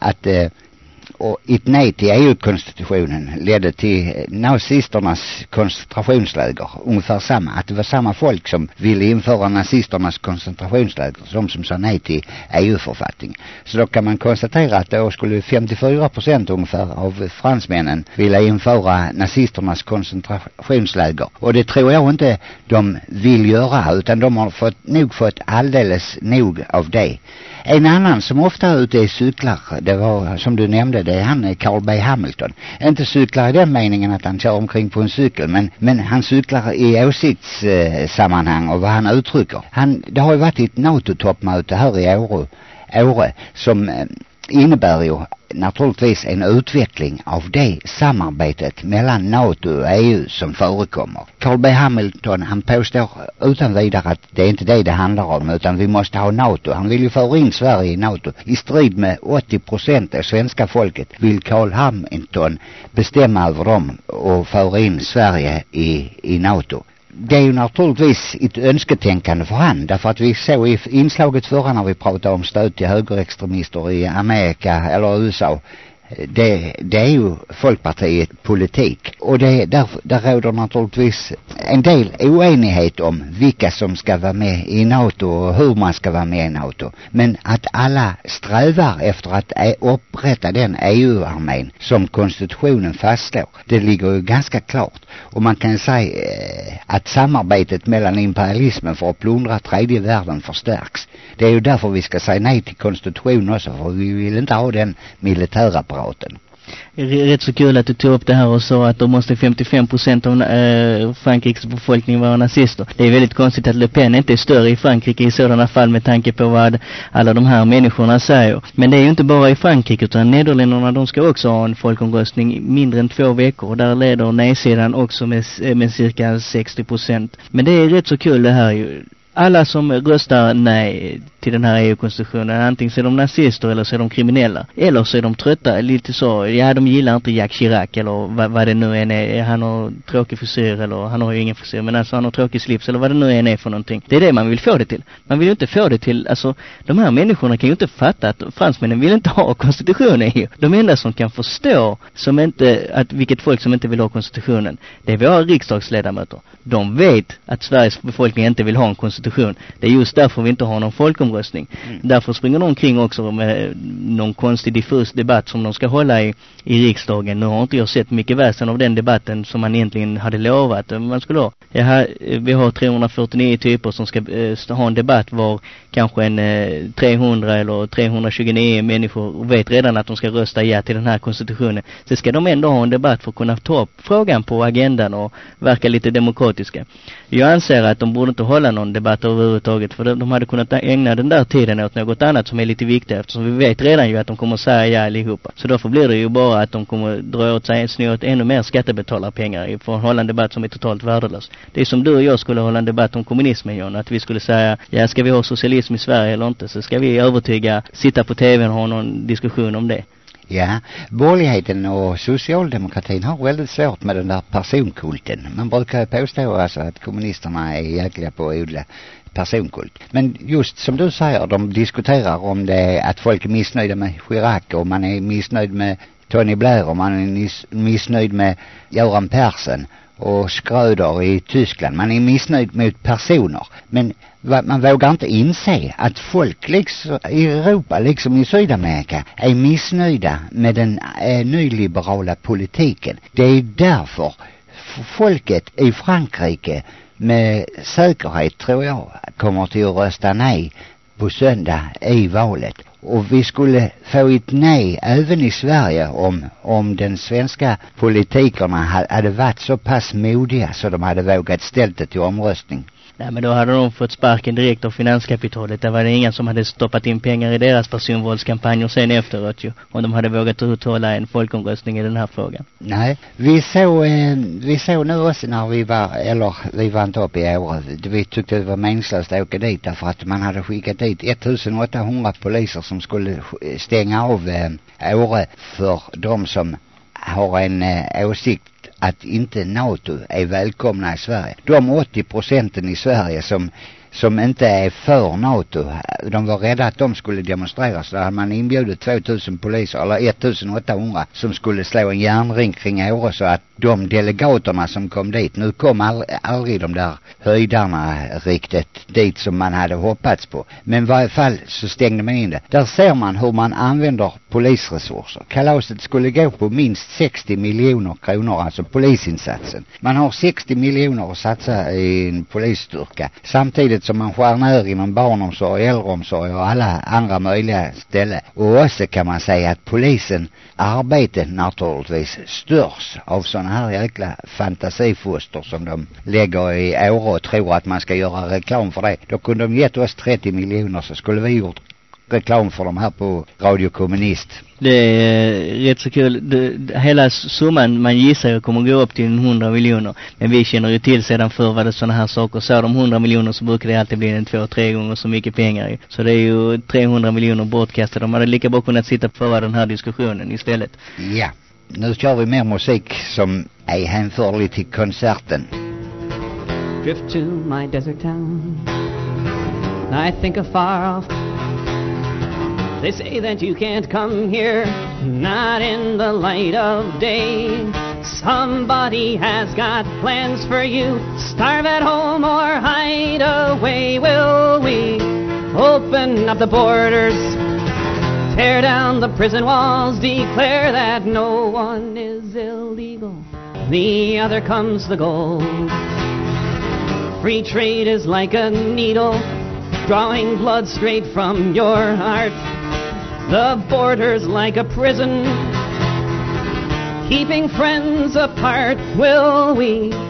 A: att eh, och ett nej till EU-konstitutionen ledde till eh, nazisternas koncentrationsläger. Ungefär samma, att det var samma folk som ville införa nazisternas koncentrationsläger som som sa nej till EU-författning. Så då kan man konstatera att då skulle 54 procent ungefär av fransmännen vilja införa nazisternas koncentrationsläger. Och det tror jag inte de vill göra utan de har fått, nog fått alldeles nog av det. En annan som ofta är ute i cyklar, det var som du nämnde, det är han eh, Carl B Hamilton. Inte cyklar i den meningen att han kör omkring på en cykel, men, men han cyklar i åsiktssammanhang och vad han uttrycker. Han, det har ju varit ett NATO-toppmöte här i Åre, Åre som eh, innebär ju naturligtvis en utveckling av det samarbetet mellan NATO och EU som förekommer. Carl B Hamilton han påstår utan vidare att det är inte det det handlar om utan vi måste ha NATO. Han vill ju föra in Sverige i NATO. I strid med 80 procent av svenska folket vill Carl Hamilton bestämma över dem och föra in Sverige i, i NATO det är ju naturligtvis ett önsketänkande för han därför att vi såg i inslaget förra när vi pratade om stöd till högerextremister i Amerika eller USA det, det är ju Folkpartiet politik och det, där, där råder naturligtvis en del oenighet om vilka som ska vara med i NATO och hur man ska vara med i NATO. Men att alla strävar efter att upprätta den EU-armén som konstitutionen fastslår, det ligger ju ganska klart. Och man kan säga eh, att samarbetet mellan imperialismen för att plundra tredje världen förstärks. Det är ju därför vi ska säga nej till konstitutionen också, för vi vill inte ha den staten.
B: Rätt så kul att du tog upp det här och sa att då måste 55 procent av äh, Frankrikes befolkning vara nazister. Det är väldigt konstigt att Le Pen inte är större i Frankrike i sådana fall med tanke på vad alla de här människorna säger. Men det är ju inte bara i Frankrike utan Nederländerna de ska också ha en folkomröstning mindre än två veckor. Och där leder nej-sidan också med, eh, med cirka 60 procent. Men det är rätt så kul det här ju alla som röstar nej till den här EU-konstitutionen. Antingen så är de nazister eller så är de kriminella. Eller så är de trötta, lite så, ja de gillar inte Jack Chirac eller vad, vad det nu än är. Han har tråkig frisyr eller han har ju ingen frisyr men alltså han har tråkig slips eller vad det nu än är för någonting. Det är det man vill få det till. Man vill ju inte få det till, alltså de här människorna kan ju inte fatta att fransmännen vill inte ha konstitutionen EU. De enda som kan förstå som inte, att vilket folk som inte vill ha konstitutionen, det är våra riksdagsledamöter. De vet att Sveriges befolkning inte vill ha en konstitution. Det är just därför vi inte har någon folkomröstning. Mm. Därför springer de omkring också med någon konstig diffus debatt som de ska hålla i, i riksdagen. Nu har inte jag sett mycket väsen av den debatten som man egentligen hade lovat man skulle ha. Ja, vi har 349 typer som ska eh, ha en debatt var kanske en eh, 300 eller 329 människor vet redan att de ska rösta ja till den här konstitutionen. Så ska de ändå ha en debatt för att kunna ta upp frågan på agendan och verka lite demokratiska. Jag anser att de borde inte hålla någon debatt överhuvudtaget för de hade kunnat ägna den den där tiden åt något annat som är lite viktigare eftersom vi vet redan ju att de kommer säga ja allihopa. Så därför blir det ju bara att de kommer dra åt sig, snå åt ännu mer skattebetalarpengar för att hålla en debatt som är totalt värdelös. Det är som du och jag skulle hålla en debatt om kommunismen John, att vi skulle säga ja ska vi ha socialism i Sverige eller inte så ska vi övertyga, sitta på tv och ha någon diskussion om det.
A: Ja, borgerligheten och socialdemokratin har väldigt svårt med den där personkulten. Man brukar påstå alltså att kommunisterna är jäkliga på att odla personkult. Men just som du säger, de diskuterar om det är att folk är missnöjda med Chirac och man är missnöjd med Tony Blair och man är missnöjd med Göran Persson och Schröder i Tyskland. Man är missnöjd mot personer. Men man vågar inte inse att folk liksom i Europa liksom i Sydamerika är missnöjda med den eh, nyliberala politiken. Det är därför folket i Frankrike med säkerhet tror jag kommer till att rösta nej på söndag i valet. Och vi skulle få ett nej även i Sverige om, om den svenska politikerna hade varit så pass modiga så de hade vågat ställt det till omröstning.
B: Nej men då hade de fått sparken direkt av finanskapitalet. Det var det ingen som hade stoppat in pengar i deras personvalskampanjer sen efteråt ju. Om de hade vågat uttala en folkomröstning i den här frågan.
A: Nej, vi såg, eh, vi såg nu också när vi var, eller vi var inte uppe i Åre. Vi tyckte det var meningslöst att åka dit därför att man hade skickat dit 1800 poliser som skulle stänga av eh, Åre för de som har en eh, åsikt att inte NATO är välkomna i Sverige. De 80 procenten i Sverige som som inte är för NATO. De var rädda att de skulle demonstrera så hade man inbjudit 2000 poliser eller 1800 som skulle slå en järnring kring Åre så att de delegaterna som kom dit, nu kom aldrig, aldrig de där höjdarna riktigt dit som man hade hoppats på. Men i varje fall så stängde man in det. Där ser man hur man använder polisresurser. Kalaset skulle gå på minst 60 miljoner kronor, alltså polisinsatsen. Man har 60 miljoner att satsa i en polisstyrka. Samtidigt som man skär ner inom barnomsorg, äldreomsorg och alla andra möjliga ställen. Och också kan man säga att polisen arbete naturligtvis störs av sådana sådana här jäkla fantasifoster som de lägger i Åre och tror att man ska göra reklam för det. Då kunde de gett oss 30 miljoner så skulle vi gjort reklam för dem här på Radio Kommunist.
B: Det är rätt så kul. Det, hela summan man gissar kommer gå upp till 100 miljoner. Men vi känner ju till sedan förr vad det sådana här saker. Så de 100 miljoner så brukar det alltid bli en två, tre gånger så mycket pengar. Så det är ju 300 miljoner bortkastade. De hade lika bra kunnat sitta på den här diskussionen istället.
A: Ja. Nu kör vi mer musik som är hänförlig till konserten.
D: Drift to my desert town I think of far off They say that you can't come here, not in the light of day. Somebody has got plans for you. Starve at home or hide away. Will we open up the borders? Tear down the prison walls, declare that no one is illegal. The other comes the gold. Free trade is like a needle, drawing blood straight from your heart. The border's like a prison, keeping friends apart. Will we.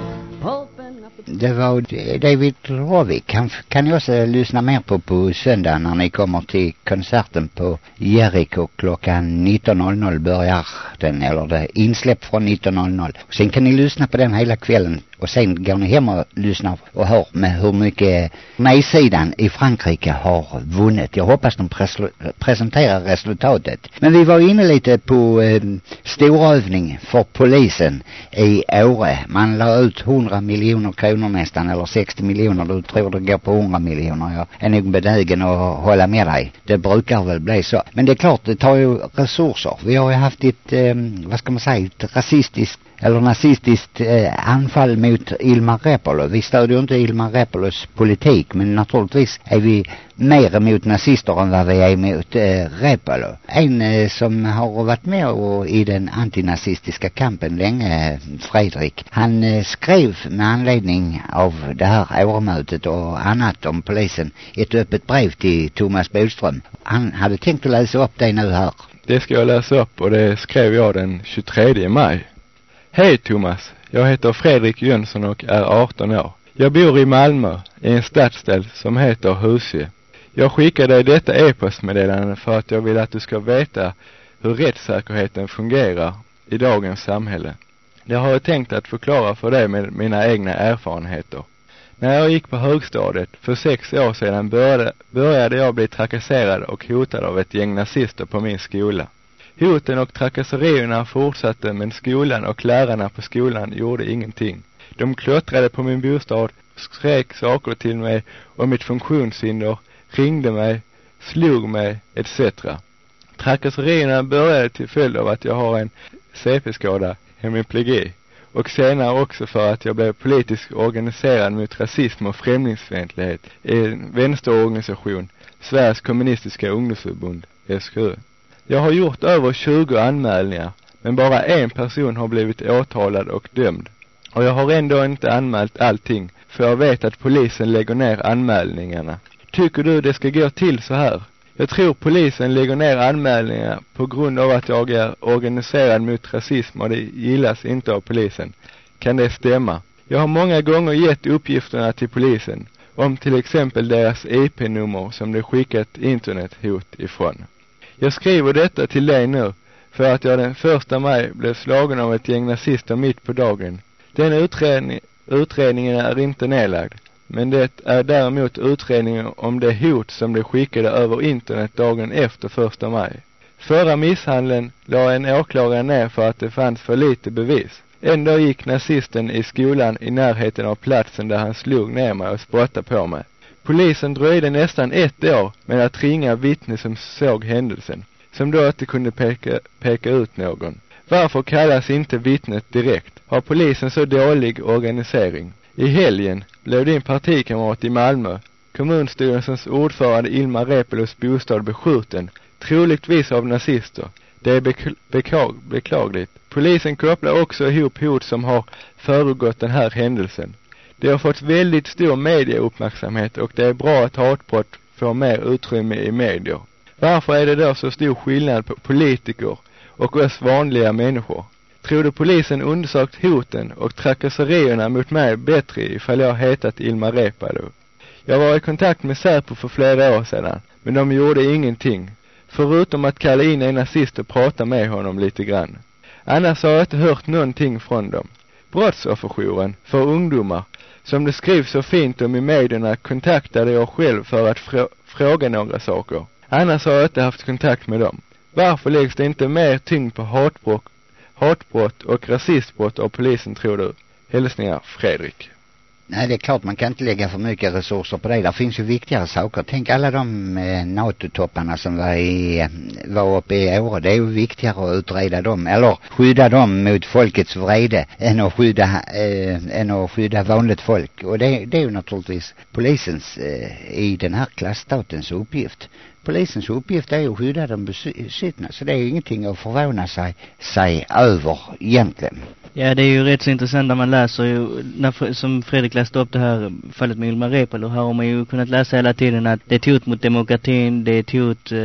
A: Det var David Rovik. Han kan ni också lyssna mer på på söndag när ni kommer till konserten på Jericho klockan 19.00 börjar den, eller det insläpp från 19.00. Sen kan ni lyssna på den hela kvällen och sen går ni hem och lyssnar och hör med hur mycket nej-sidan i Frankrike har vunnit. Jag hoppas de pres- presenterar resultatet. Men vi var inne lite på øh, eh, storövning för polisen i Åre. Man la ut 100 miljoner kronor nästan eller 60 miljoner. Du tror det går på 100 miljoner. Jag är nog benägen att hålla med dig. Det brukar väl bli så. Men det är klart, det tar ju resurser. Vi har ju haft ett, eh, øh, vad ska man säga, ett rasistiskt eller nazistiskt eh, anfall mot Ilmar Reepalu. Vi stödjer inte Ilmar Reepalus politik men naturligtvis är vi mer emot nazister än vad vi är emot eh, Reepalu. En eh, som har varit med och, i den antinazistiska kampen länge, Fredrik, han eh, skrev med anledning av det här årmötet och annat om polisen ett öppet brev till Thomas Bodström. Han hade tänkt att läsa upp det nu här.
E: Det ska jag läsa upp och det skrev jag den 23 maj. Hej Thomas, jag heter Fredrik Jönsson och är 18 år. Jag bor i Malmö, i en stadsdel som heter Husie. Jag skickar dig detta e-postmeddelande för att jag vill att du ska veta hur rättssäkerheten fungerar i dagens samhälle. Det har jag tänkt att förklara för dig med mina egna erfarenheter. När jag gick på högstadiet för sex år sedan började, började jag bli trakasserad och hotad av ett gäng nazister på min skola. Hoten och trakasserierna fortsatte men skolan och lärarna på skolan gjorde ingenting. De klottrade på min bostad, skrek saker till mig om mitt funktionshinder, ringde mig, slog mig etc. Trakasserierna började till följd av att jag har en CP-skada, hemiplegia, och senare också för att jag blev politiskt organiserad mot rasism och främlingsfientlighet i en vänsterorganisation, Sveriges kommunistiska ungdomsförbund, SKU. Jag har gjort över 20 anmälningar, men bara en person har blivit åtalad och dömd. Och jag har ändå inte anmält allting, för jag vet att polisen lägger ner anmälningarna. Tycker du det ska gå till så här? Jag tror polisen lägger ner anmälningar på grund av att jag är organiserad mot rasism och det gillas inte av polisen. Kan det stämma? Jag har många gånger gett uppgifterna till polisen om till exempel deras IP-nummer som de skickat internethot ifrån. Jag skriver detta till dig nu för att jag den första maj blev slagen av ett gäng nazister mitt på dagen. Den utredning, utredningen är inte nedlagd. Men det är däremot utredningen om det hot som de skickade över internet dagen efter första maj. Förra misshandeln la en åklagare ner för att det fanns för lite bevis. Ändå gick nazisten i skolan i närheten av platsen där han slog ner mig och spottade på mig. Polisen dröjde nästan ett år med att ringa vittne som såg händelsen, som då inte kunde peka, peka ut någon. Varför kallas inte vittnet direkt? Har polisen så dålig organisering? I helgen blev din partikamrat i Malmö, kommunstyrelsens ordförande Ilmar Reepalus bostad beskjuten, troligtvis av nazister. Det är bekl beklag beklagligt. Polisen kopplar också ihop hot som har föregått den här händelsen. Det har fått väldigt stor medieuppmärksamhet och det är bra att hatbrott får mer utrymme i medier. Varför är det då så stor skillnad på politiker och oss vanliga människor? Tror du polisen undersökt hoten och trakasserierna mot mig bättre ifall jag hetat Ilmar Reepalu? Jag var i kontakt med Säpo för flera år sedan, men de gjorde ingenting. Förutom att kalla in en nazist och prata med honom lite grann. Annars har jag inte hört någonting från dem. Brottsofferjouren för ungdomar, som det skrivs så fint om i medierna, kontaktade jag själv för att frå fråga några saker. Annars har jag inte haft kontakt med dem. Varför läggs det inte mer tyngd på hatbrott, hatbrott och rasistbrott av polisen tror du? Hälsningar Fredrik.
A: Nej, det är klart man kan inte lägga för mycket resurser på det. Det finns ju viktigare saker. Tänk alla de eh, NATO-topparna som var, i, var uppe i Åre. Det är ju viktigare att utreda dem, eller skydda dem mot folkets vrede än att skydda, eh, än att skydda vanligt folk. Och det, det är ju naturligtvis polisens eh, i den här klassstatens uppgift. Polisens uppgift är att skydda de besittna. Så det är ingenting att förvåna sig, sig över egentligen.
B: Ja, det är ju rätt så intressant när man läser ju, när, som Fredrik läste upp det här fallet med Ilmar Reepalu, här har man ju kunnat läsa hela tiden att det är ett hot mot demokratin, det är ett hot, eh,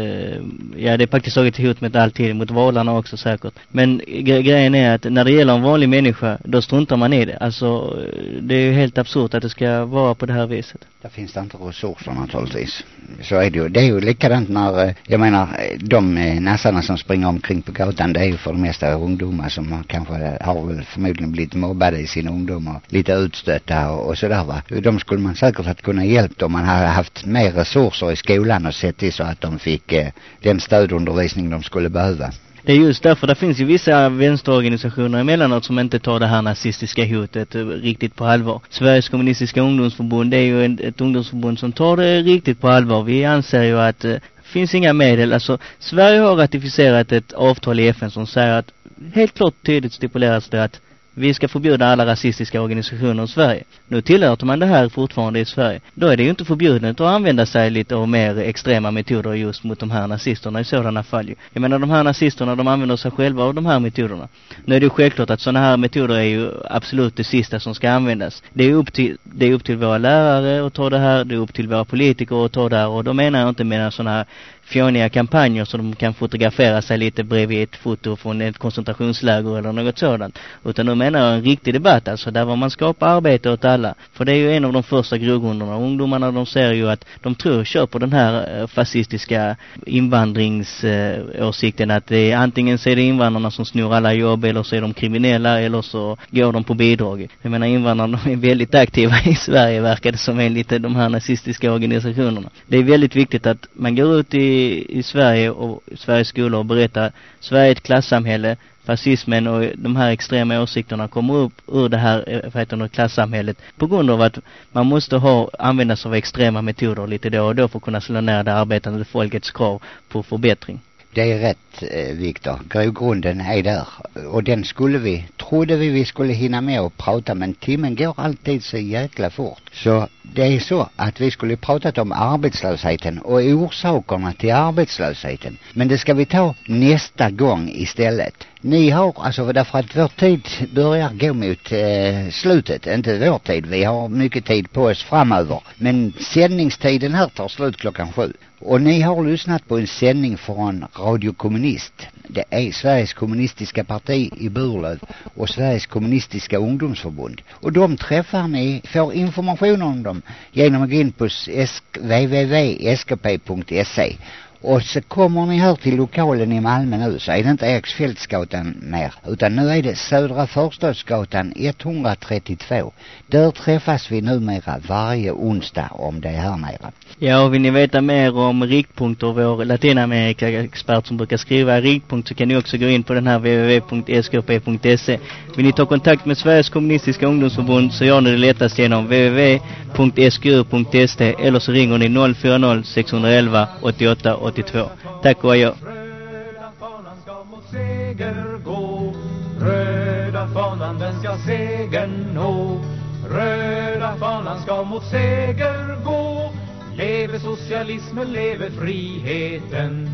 B: ja det är praktiskt taget ett hot mot alltid, mot valarna också säkert. Men gre grejen är att när det gäller en vanlig människa, då struntar man i det. Alltså, det är ju helt absurt att det ska vara på det här viset.
A: Där finns det inte resurser naturligtvis. Så är det ju. Det är ju lika likadant när, eh, jag menar, de eh, nassarna som springer omkring på gatan, det är ju för det mesta ungdomar som kanske har väl förmodligen blivit mobbade i sina ungdomar, lite utstötta och, och sådär va. De skulle man säkert ha kunnat hjälpt om man hade haft mer resurser i skolan och sett till så att de fick eh, den stödundervisning de skulle behöva.
B: Det är just därför det finns ju vissa vänsterorganisationer emellanåt som inte tar det här nazistiska hotet eh, riktigt på allvar. Sveriges kommunistiska ungdomsförbund det är ju ett ungdomsförbund som tar det riktigt på allvar. Vi anser ju att eh, finns inga medel. Alltså Sverige har ratificerat ett avtal i FN som säger att helt klart tydligt stipuleras det att vi ska förbjuda alla rasistiska organisationer i Sverige. Nu tillåter man det här fortfarande i Sverige. Då är det ju inte förbjudet att använda sig lite av mer extrema metoder just mot de här nazisterna i sådana fall ju. Jag menar de här nazisterna de använder sig själva av de här metoderna. Nu är det ju självklart att sådana här metoder är ju absolut det sista som ska användas. Det är upp till, det är upp till våra lärare att ta det här, det är upp till våra politiker att ta det här och då menar jag inte med sådana här fåniga kampanjer så de kan fotografera sig lite bredvid ett foto från ett koncentrationsläger eller något sådant. Utan nu menar jag en riktig debatt alltså där var man skapar arbete åt alla. För det är ju en av de första grogrunderna. Ungdomarna de ser ju att de tror kör på den här eh, fascistiska invandringsåsikten att det är antingen så är det invandrarna som snor alla jobb eller så är de kriminella eller så går de på bidrag. Jag menar invandrarna de är väldigt aktiva i Sverige verkar det som enligt de här nazistiska organisationerna. Det är väldigt viktigt att man går ut i i, Sverige och Sveriges skolor och berättar Sverige är ett klassamhälle. Fascismen och de här extrema åsikterna kommer upp ur det här eh, vad heter det, klassamhället på grund av att man måste ha använda sig av extrema metoder lite då och då för att kunna slå ner det arbetande folkets krav på förbättring.
A: Det är rätt, eh, Viktor. Grogrunden är där. Och den skulle vi, trodde vi vi skulle hinna med att prata, men timmen går alltid så jäkla fort. Så det är så att vi skulle pratat om arbetslösheten och orsakerna till arbetslösheten. Men det ska vi ta nästa gång istället. Ni har, alltså därför att vår tid börjar gå mot eh, slutet, inte vår tid. Vi har mycket tid på oss framöver. Men sändningstiden här tar slut klockan sju. Och ni har lyssnat på en sändning från Radio Kommunist. Det är Sveriges kommunistiska parti i Burlöv och Sveriges kommunistiska ungdomsförbund. Och de träffar ni, får information om dem genom att gå in på www.skp.se och så kommer ni här till lokalen i Malmö nu så är det inte Eriksfältsgatan mer. Utan nu är det Södra Förstadsgatan 132. Där träffas vi numera varje onsdag om det är här nere.
B: Ja, och vill ni veta mer om Riktpunkt och vår Latinamerika-expert som brukar skriva Riktpunkt så kan ni också gå in på den här www.skp.se. Vill ni ta kontakt med Sveriges kommunistiska ungdomsförbund så gör ni det lättast genom www.sku.se eller så ringer ni 040 611 88 82. Tack och adjö.
F: Röda fanan ska mot seger gå Röda fanan den ska segern nå Röda fanan ska mot seger gå Leve socialismen, leve friheten